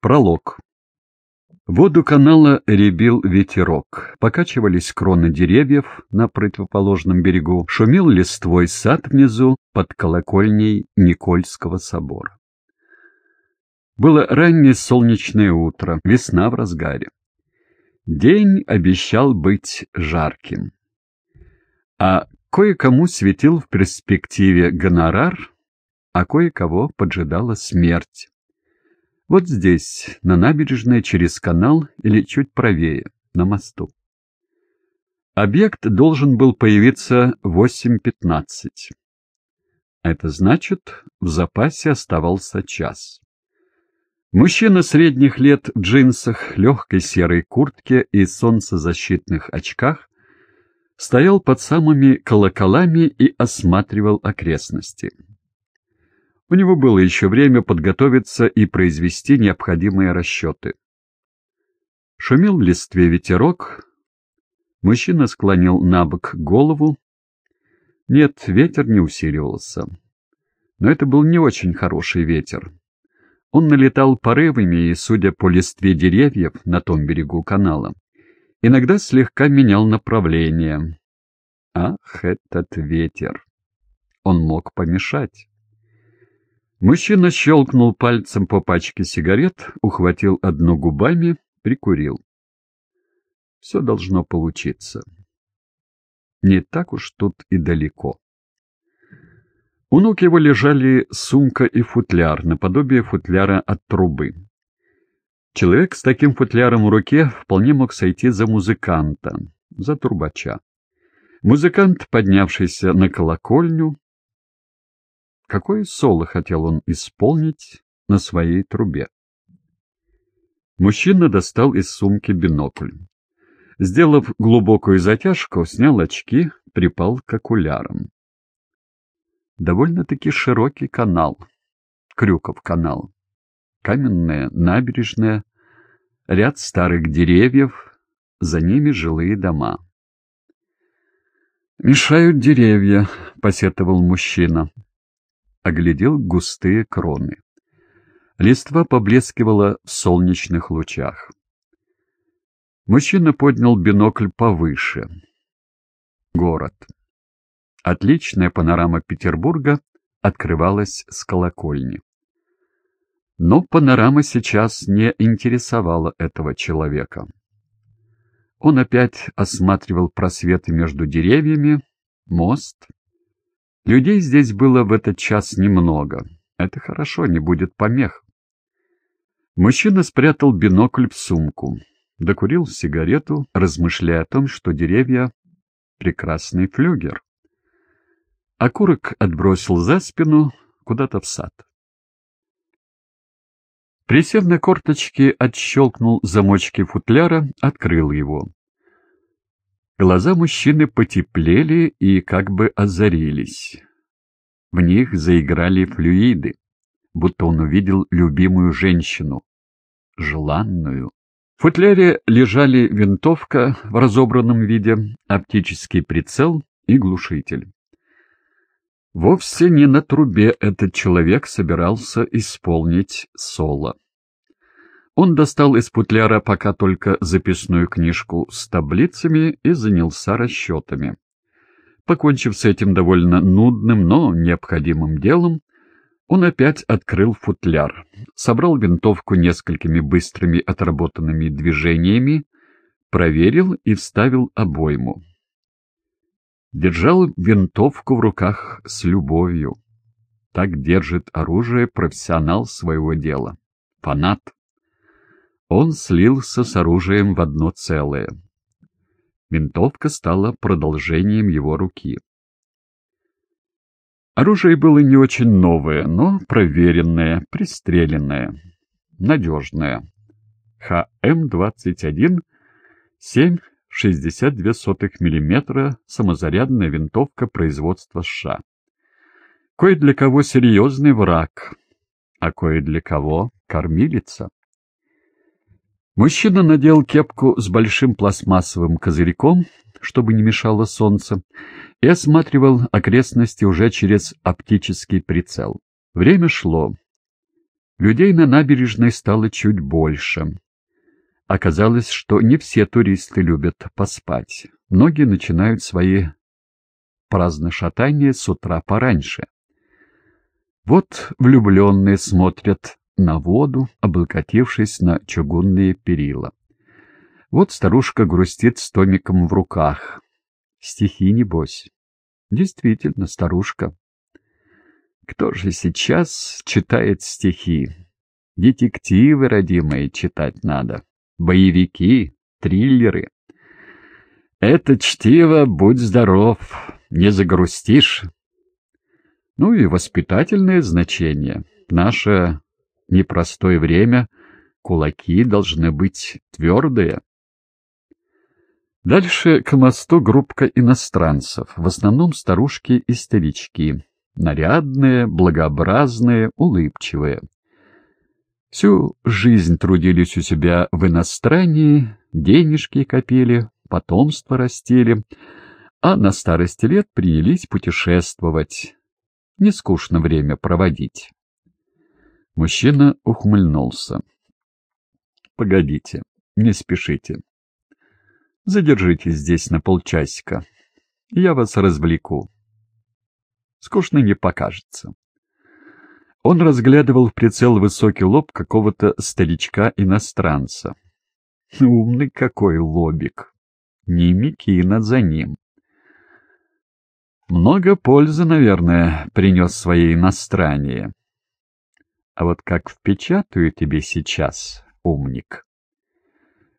Пролог. Воду канала ребил ветерок, покачивались кроны деревьев на противоположном берегу, шумел листвой сад внизу под колокольней Никольского собора. Было раннее солнечное утро, весна в разгаре. День обещал быть жарким. А кое-кому светил в перспективе гонорар, а кое-кого поджидала смерть. Вот здесь, на набережной через канал или чуть правее, на мосту. Объект должен был появиться в 8.15. Это значит, в запасе оставался час. Мужчина средних лет в джинсах, легкой серой куртке и солнцезащитных очках стоял под самыми колоколами и осматривал окрестности. У него было еще время подготовиться и произвести необходимые расчеты. Шумел в листве ветерок. Мужчина склонил на бок голову. Нет, ветер не усиливался. Но это был не очень хороший ветер. Он налетал порывами и, судя по листве деревьев на том берегу канала, иногда слегка менял направление. Ах, этот ветер! Он мог помешать. Мужчина щелкнул пальцем по пачке сигарет, ухватил одну губами, прикурил. Все должно получиться. Не так уж тут и далеко. У ног его лежали сумка и футляр, наподобие футляра от трубы. Человек с таким футляром в руке вполне мог сойти за музыканта, за трубача. Музыкант, поднявшийся на колокольню, Какое соло хотел он исполнить на своей трубе? Мужчина достал из сумки бинокль. Сделав глубокую затяжку, снял очки, припал к окулярам. Довольно-таки широкий канал, Крюков канал. Каменная набережная, ряд старых деревьев, за ними жилые дома. «Мешают деревья», — посетовал мужчина оглядел густые кроны. Листва поблескивала в солнечных лучах. Мужчина поднял бинокль повыше. Город. Отличная панорама Петербурга открывалась с колокольни. Но панорама сейчас не интересовала этого человека. Он опять осматривал просветы между деревьями, мост — Людей здесь было в этот час немного. Это хорошо, не будет помех. Мужчина спрятал бинокль в сумку, докурил сигарету, размышляя о том, что деревья — прекрасный флюгер. Окурок отбросил за спину куда-то в сад. Присев на корточки, отщелкнул замочки футляра, открыл его. Глаза мужчины потеплели и как бы озарились. В них заиграли флюиды, будто он увидел любимую женщину, желанную. В футляре лежали винтовка в разобранном виде, оптический прицел и глушитель. Вовсе не на трубе этот человек собирался исполнить соло. Он достал из путляра пока только записную книжку с таблицами и занялся расчетами. Покончив с этим довольно нудным, но необходимым делом, он опять открыл футляр, собрал винтовку несколькими быстрыми отработанными движениями, проверил и вставил обойму. Держал винтовку в руках с любовью. Так держит оружие профессионал своего дела. Фанат. Он слился с оружием в одно целое. Винтовка стала продолжением его руки. Оружие было не очень новое, но проверенное, пристреленное, надежное. ХМ-21, 7,62 мм, самозарядная винтовка производства США. Кое для кого серьезный враг, а кое для кого кормилица. Мужчина надел кепку с большим пластмассовым козырьком, чтобы не мешало солнце, и осматривал окрестности уже через оптический прицел. Время шло. Людей на набережной стало чуть больше. Оказалось, что не все туристы любят поспать. Многие начинают свои праздношатания с утра пораньше. Вот влюбленные смотрят на воду, облокотившись на чугунные перила. Вот старушка грустит с томиком в руках. Стихи, небось. Действительно, старушка. Кто же сейчас читает стихи? Детективы, родимые, читать надо. Боевики, триллеры. Это чтиво, будь здоров, не загрустишь. Ну и воспитательное значение. Наше непростое время кулаки должны быть твердые. Дальше к мосту группка иностранцев, в основном старушки и старички нарядные, благообразные, улыбчивые. Всю жизнь трудились у себя в инострании, денежки копили, потомство растили, а на старости лет принялись путешествовать, не скучно время проводить. Мужчина ухмыльнулся. — Погодите, не спешите. Задержитесь здесь на полчасика, я вас развлеку скучно не покажется. Он разглядывал в прицел высокий лоб какого-то старичка-иностранца. Умный какой лобик! Не Микина за ним. Много пользы, наверное, принес своей инострание. А вот как впечатаю тебе сейчас, умник.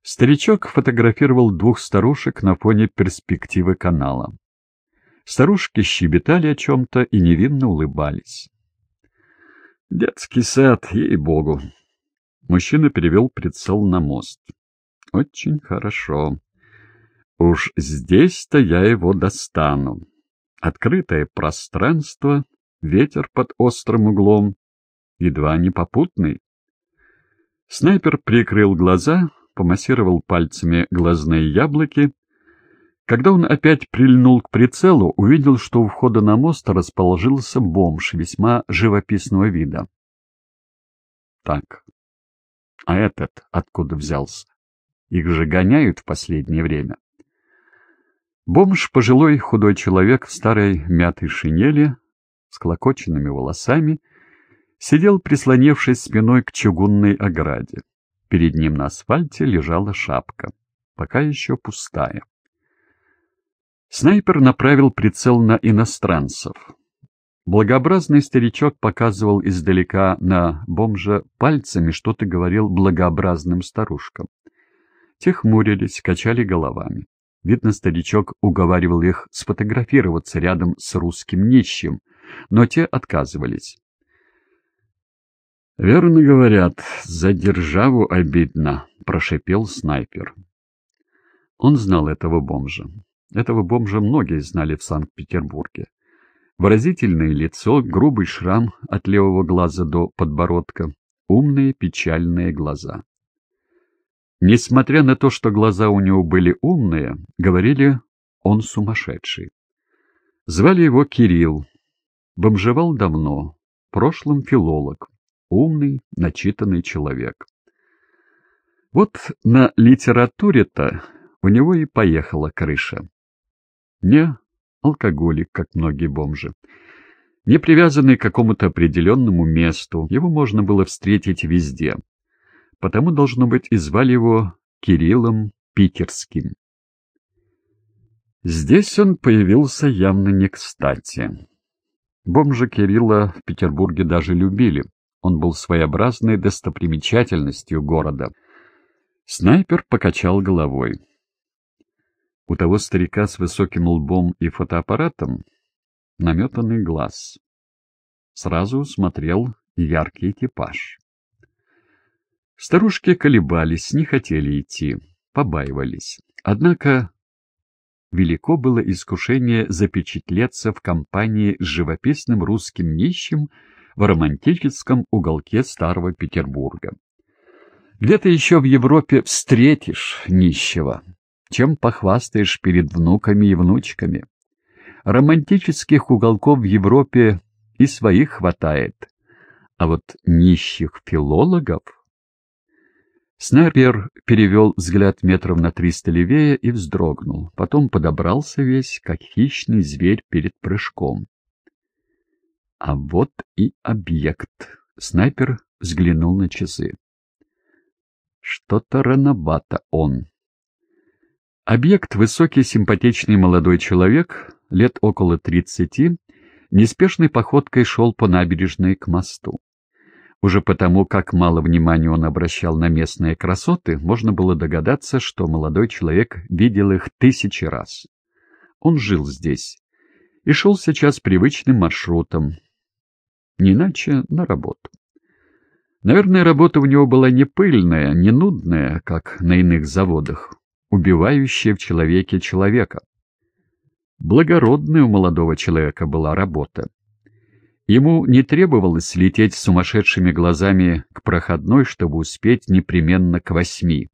Старичок фотографировал двух старушек на фоне перспективы канала. Старушки щебетали о чем-то и невинно улыбались. «Детский сад, ей-богу!» Мужчина перевел прицел на мост. «Очень хорошо. Уж здесь-то я его достану. Открытое пространство, ветер под острым углом, едва не попутный». Снайпер прикрыл глаза, помассировал пальцами глазные яблоки когда он опять прильнул к прицелу, увидел, что у входа на мост расположился бомж весьма живописного вида. Так, а этот откуда взялся? Их же гоняют в последнее время. Бомж, пожилой худой человек в старой мятой шинели, с клокоченными волосами, сидел, прислонившись спиной к чугунной ограде. Перед ним на асфальте лежала шапка, пока еще пустая. Снайпер направил прицел на иностранцев. Благообразный старичок показывал издалека на бомжа пальцами, что-то говорил благообразным старушкам. Те хмурились, качали головами. Видно, старичок уговаривал их сфотографироваться рядом с русским нищим, но те отказывались. «Верно говорят, за державу обидно», — прошипел снайпер. Он знал этого бомжа. Этого бомжа многие знали в Санкт-Петербурге. Выразительное лицо, грубый шрам от левого глаза до подбородка, умные печальные глаза. Несмотря на то, что глаза у него были умные, говорили, он сумасшедший. Звали его Кирилл. Бомжевал давно, в прошлом филолог, умный, начитанный человек. Вот на литературе-то у него и поехала крыша. Не алкоголик, как многие бомжи. Не привязанный к какому-то определенному месту, его можно было встретить везде. Потому, должно быть, и звали его Кириллом Питерским. Здесь он появился явно не кстати. Бомжа Кирилла в Петербурге даже любили. Он был своеобразной достопримечательностью города. Снайпер покачал головой. У того старика с высоким лбом и фотоаппаратом наметанный глаз. Сразу смотрел яркий типаж. Старушки колебались, не хотели идти, побаивались. Однако велико было искушение запечатлеться в компании с живописным русским нищим в романтическом уголке Старого Петербурга. Где-то еще в Европе встретишь нищего, чем похвастаешь перед внуками и внучками. Романтических уголков в Европе и своих хватает, А вот нищих филологов... Снайпер перевел взгляд метров на триста левее и вздрогнул. Потом подобрался весь, как хищный зверь перед прыжком. А вот и объект. Снайпер взглянул на часы. Что-то рановато он. Объект — высокий симпатичный молодой человек, лет около тридцати, неспешной походкой шел по набережной к мосту. Уже потому, как мало внимания он обращал на местные красоты, можно было догадаться, что молодой человек видел их тысячи раз. Он жил здесь и шел сейчас привычным маршрутом, не иначе на работу. Наверное, работа у него была не пыльная, не нудная, как на иных заводах, убивающая в человеке человека. Благородная у молодого человека была работа. Ему не требовалось лететь сумасшедшими глазами к проходной, чтобы успеть непременно к восьми.